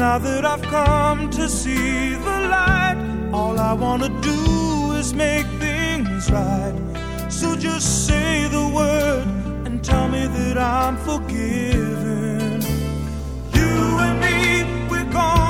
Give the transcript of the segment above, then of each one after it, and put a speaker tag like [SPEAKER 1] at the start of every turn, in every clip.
[SPEAKER 1] Now that I've come to see the light, all I wanna do is make things right. So just say the word and tell me that I'm forgiven. You and me, we're gonna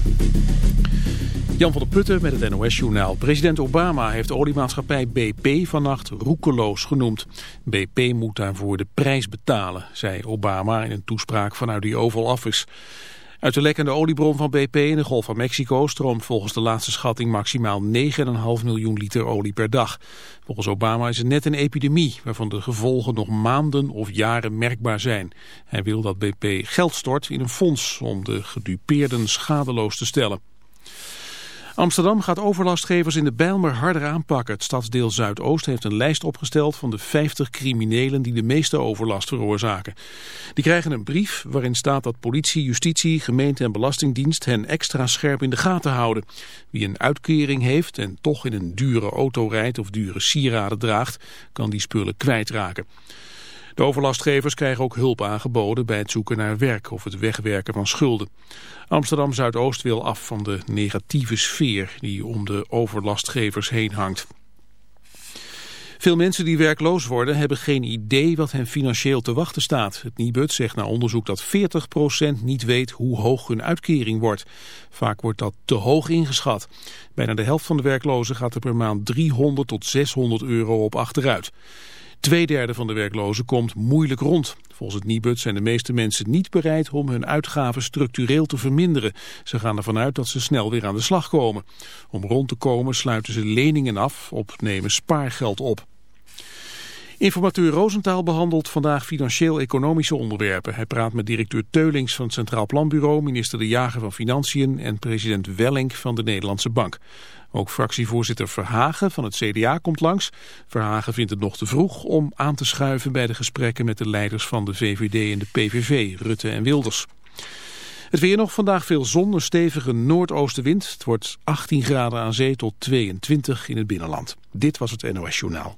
[SPEAKER 2] Jan van der Putten met het NOS-journaal. President Obama heeft de oliemaatschappij BP vannacht roekeloos genoemd. BP moet daarvoor de prijs betalen, zei Obama in een toespraak vanuit die Oval Office. Uit de lekkende oliebron van BP in de Golf van Mexico stroomt volgens de laatste schatting maximaal 9,5 miljoen liter olie per dag. Volgens Obama is het net een epidemie waarvan de gevolgen nog maanden of jaren merkbaar zijn. Hij wil dat BP geld stort in een fonds om de gedupeerden schadeloos te stellen. Amsterdam gaat overlastgevers in de Bijlmer harder aanpakken. Het stadsdeel Zuidoost heeft een lijst opgesteld van de 50 criminelen die de meeste overlast veroorzaken. Die krijgen een brief waarin staat dat politie, justitie, gemeente en belastingdienst hen extra scherp in de gaten houden. Wie een uitkering heeft en toch in een dure auto rijdt of dure sieraden draagt, kan die spullen kwijtraken. Overlastgevers krijgen ook hulp aangeboden bij het zoeken naar werk of het wegwerken van schulden. Amsterdam Zuidoost wil af van de negatieve sfeer die om de overlastgevers heen hangt. Veel mensen die werkloos worden hebben geen idee wat hen financieel te wachten staat. Het Nibud zegt na onderzoek dat 40% niet weet hoe hoog hun uitkering wordt. Vaak wordt dat te hoog ingeschat. Bijna de helft van de werklozen gaat er per maand 300 tot 600 euro op achteruit. Tweederde van de werklozen komt moeilijk rond. Volgens het Nibud zijn de meeste mensen niet bereid om hun uitgaven structureel te verminderen. Ze gaan ervan uit dat ze snel weer aan de slag komen. Om rond te komen sluiten ze leningen af of nemen spaargeld op. Informateur Roosentaal behandelt vandaag financieel-economische onderwerpen. Hij praat met directeur Teulings van het Centraal Planbureau, minister De Jager van Financiën en president Wellink van de Nederlandse Bank. Ook fractievoorzitter Verhagen van het CDA komt langs. Verhagen vindt het nog te vroeg om aan te schuiven bij de gesprekken met de leiders van de VVD en de PVV, Rutte en Wilders. Het weer nog vandaag veel zon, een stevige noordoostenwind. Het wordt 18 graden aan zee tot 22 in het binnenland. Dit was het NOS Journaal.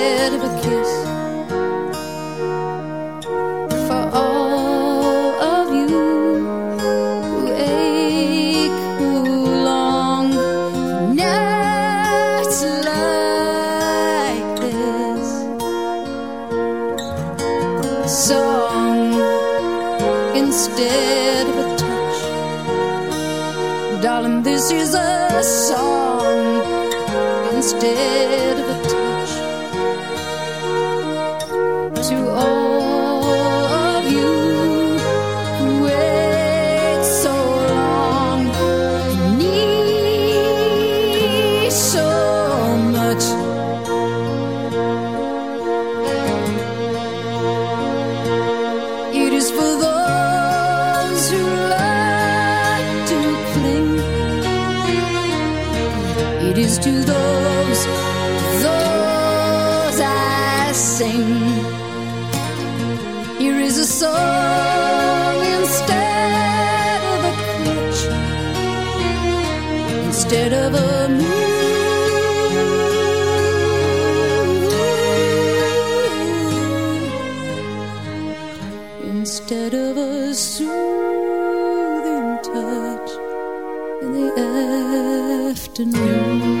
[SPEAKER 3] afternoon.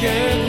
[SPEAKER 3] can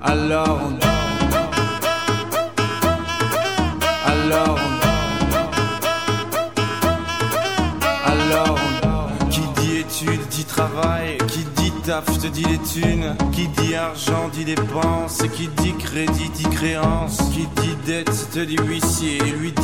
[SPEAKER 4] Alors on Alors on Alors on Qui dit études dit travail Qui dit taf te dit les thunes Qui dit argent dit dépenses Qui dit crédit dit créance Qui dit dette te dit huissier Lui dit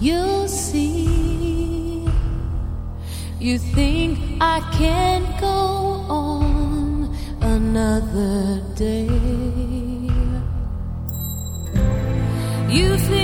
[SPEAKER 5] You'll see. You think I can't go on another day. You think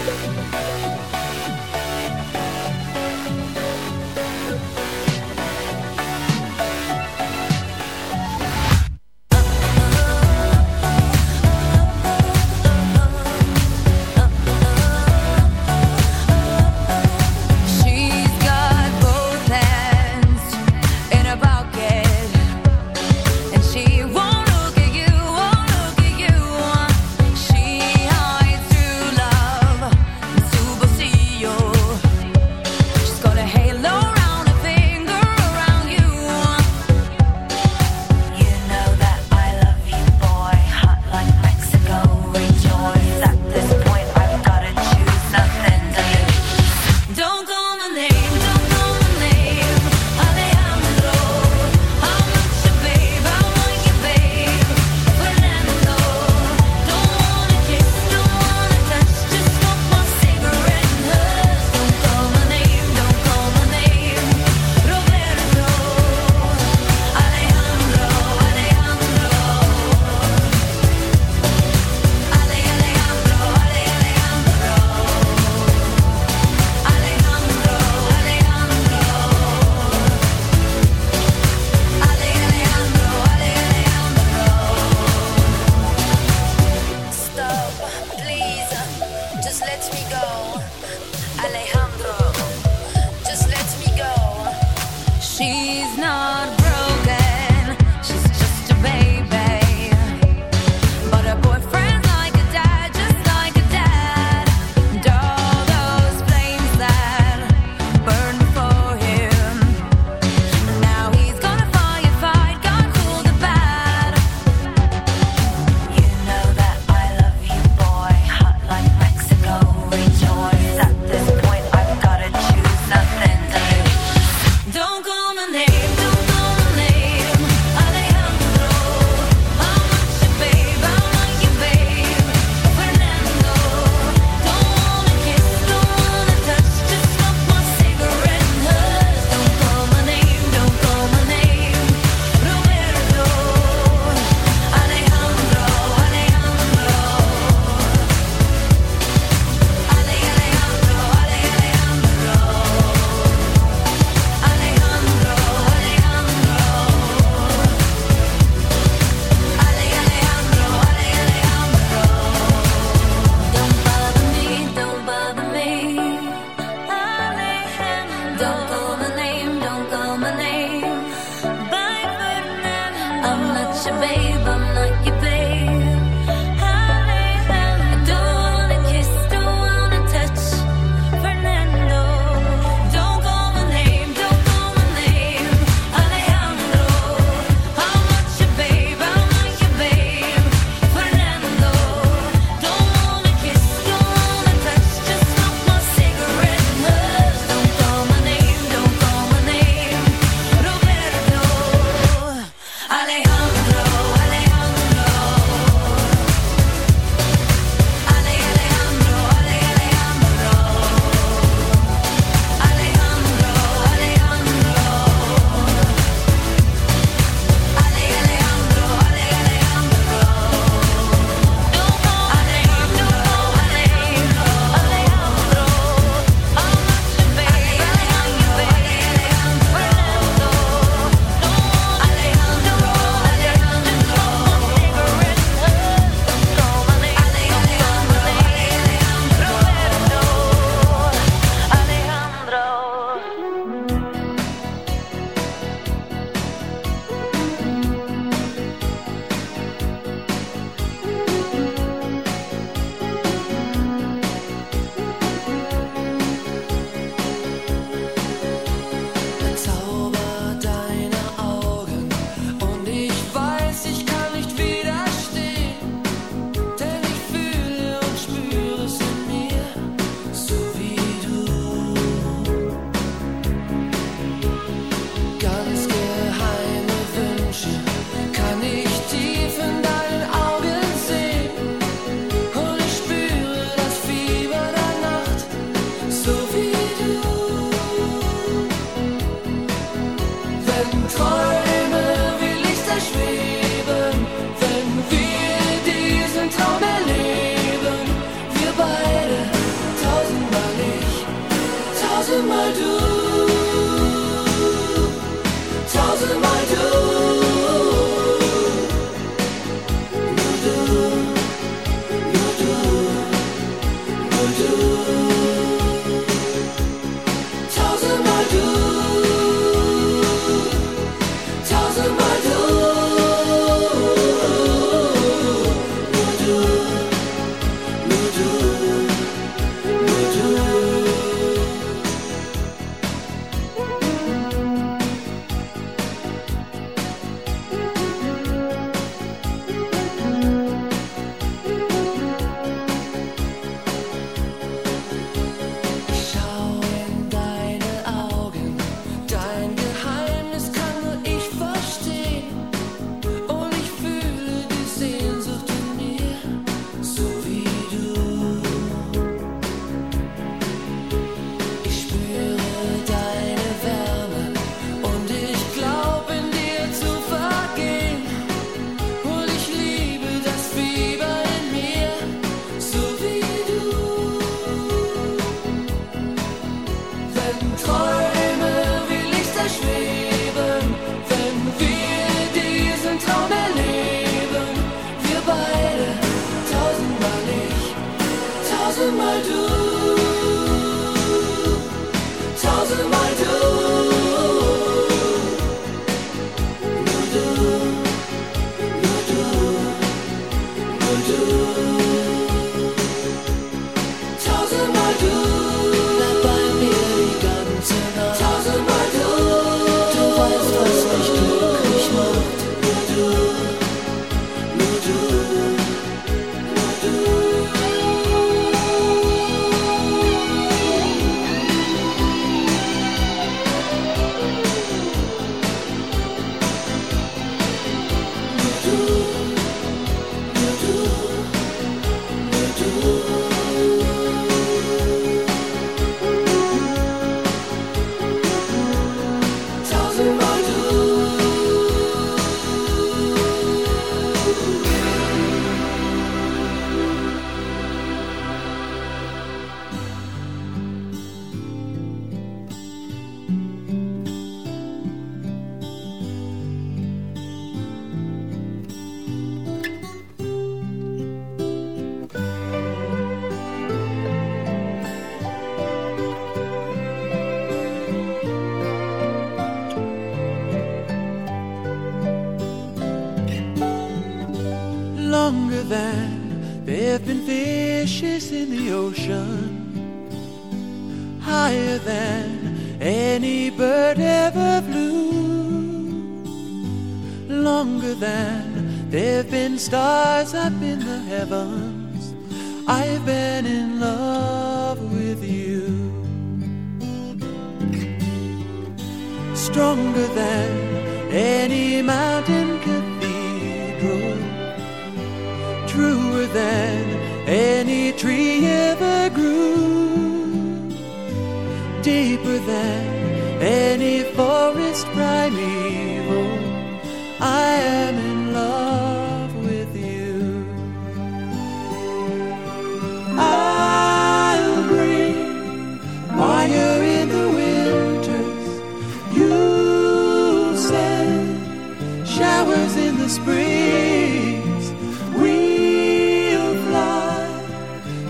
[SPEAKER 6] flowers in
[SPEAKER 7] the springs. We'll fly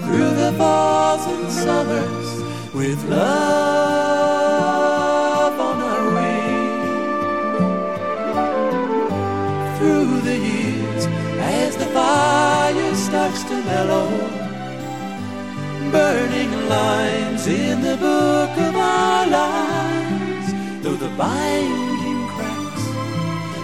[SPEAKER 7] through the falls and summers with love on our wing. Through the years, as the fire starts to mellow, burning lines in the book of our lives, though the vine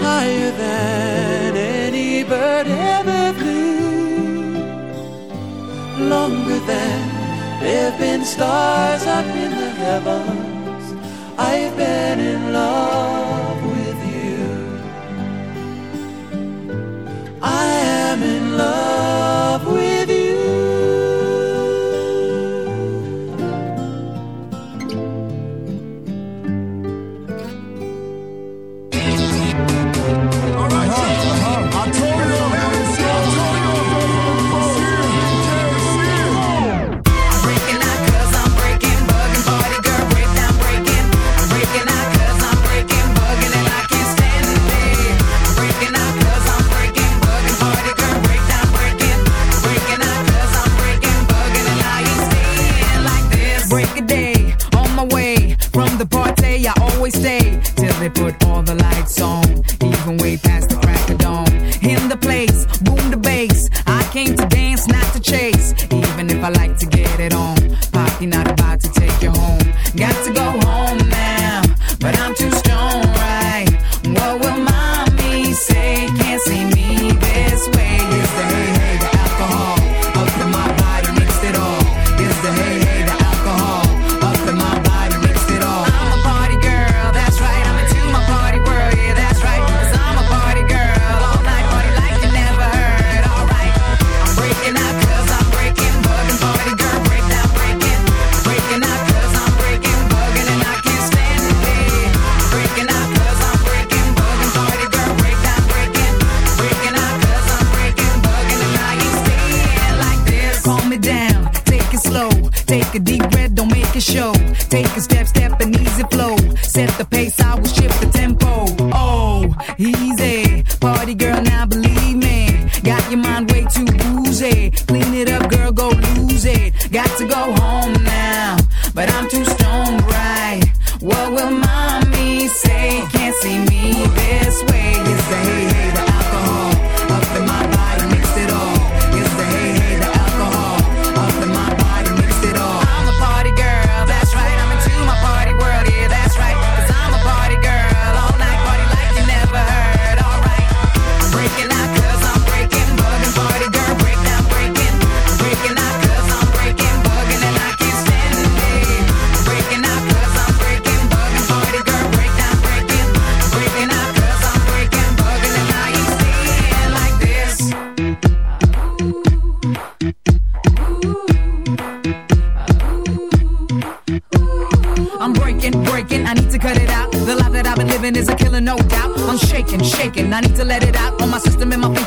[SPEAKER 7] higher than any bird ever flew, longer than there've been stars up in the heavens.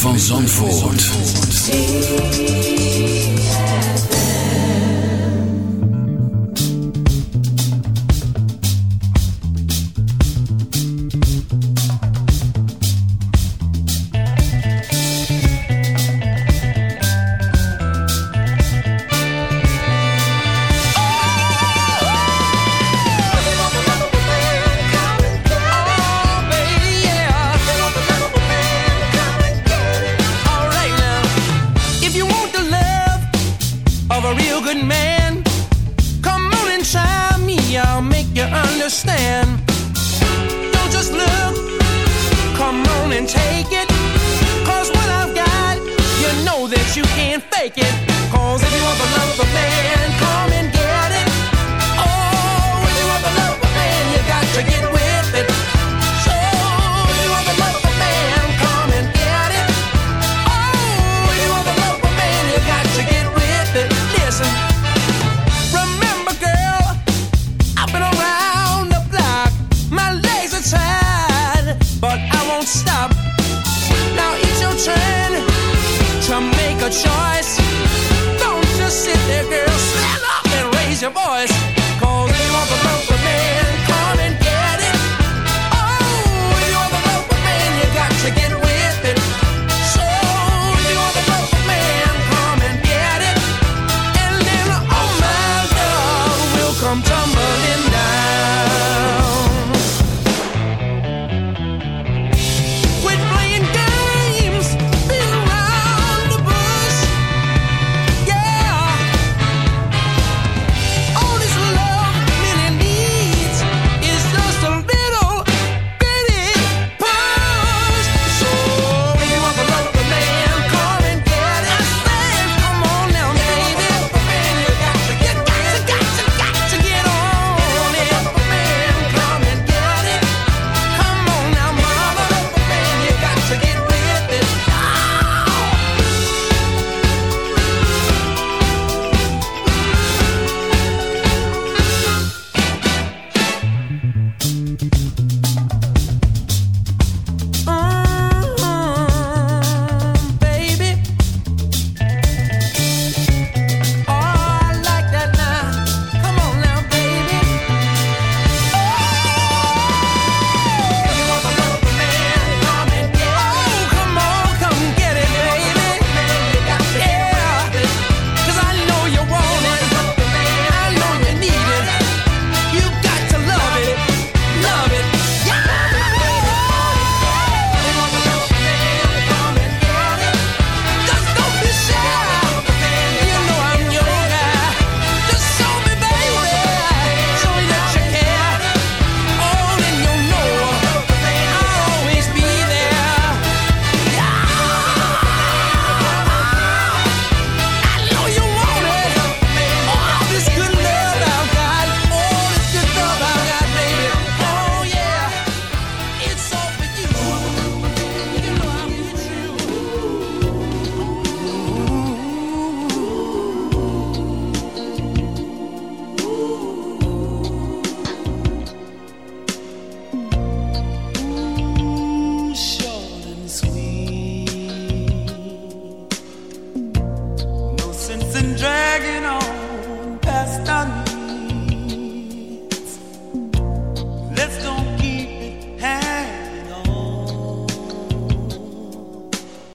[SPEAKER 8] van Zandvoort.